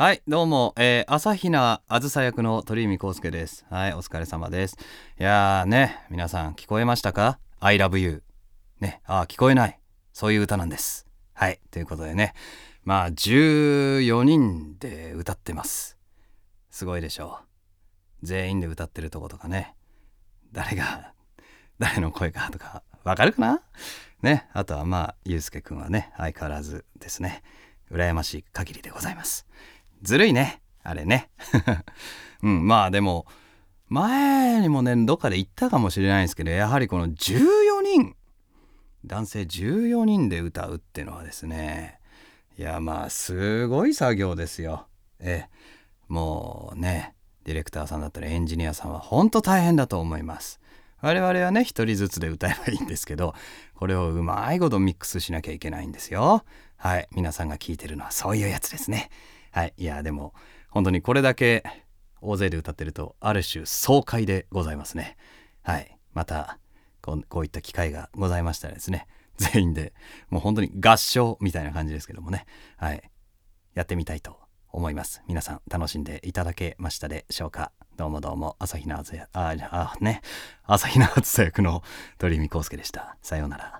はい、どうも、えー、朝比奈あずさ役の鳥海康介です。はい、お疲れ様です。いやーね、皆さん聞こえましたか ?I love you。ね、あー、聞こえない。そういう歌なんです。はい、ということでね、まあ、14人で歌ってます。すごいでしょう。全員で歌ってるとことかね、誰が、誰の声かとか、わかるかな？ね、あとはまあ、ゆうすけくんはね、相変わらずですね、羨ましい限りでございます。ずるいね。あれね。うん、まあでも、前にもね、どっかで言ったかもしれないんですけど、やはりこの14人、男性14人で歌うっていうのはですね、いやまあ、すごい作業ですよ。え、もうね、ディレクターさんだったりエンジニアさんは本当大変だと思います。我々はね、一人ずつで歌えばいいんですけど、これをうまいことミックスしなきゃいけないんですよ。はい。皆さんが聞いてるのはそういうやつですね。はい。いや、でも、本当にこれだけ大勢で歌ってると、ある種爽快でございますね。はい。またこう、いった機会がございましたらですね、全員で、もう本当に合唱みたいな感じですけどもね。はい。やってみたいと思います。皆さん楽しんでいただけましたでしょうか？どうもどうも、朝日奈あ、あ、あ、ね、朝日奈あずさ役の鳥海康介でした。さようなら。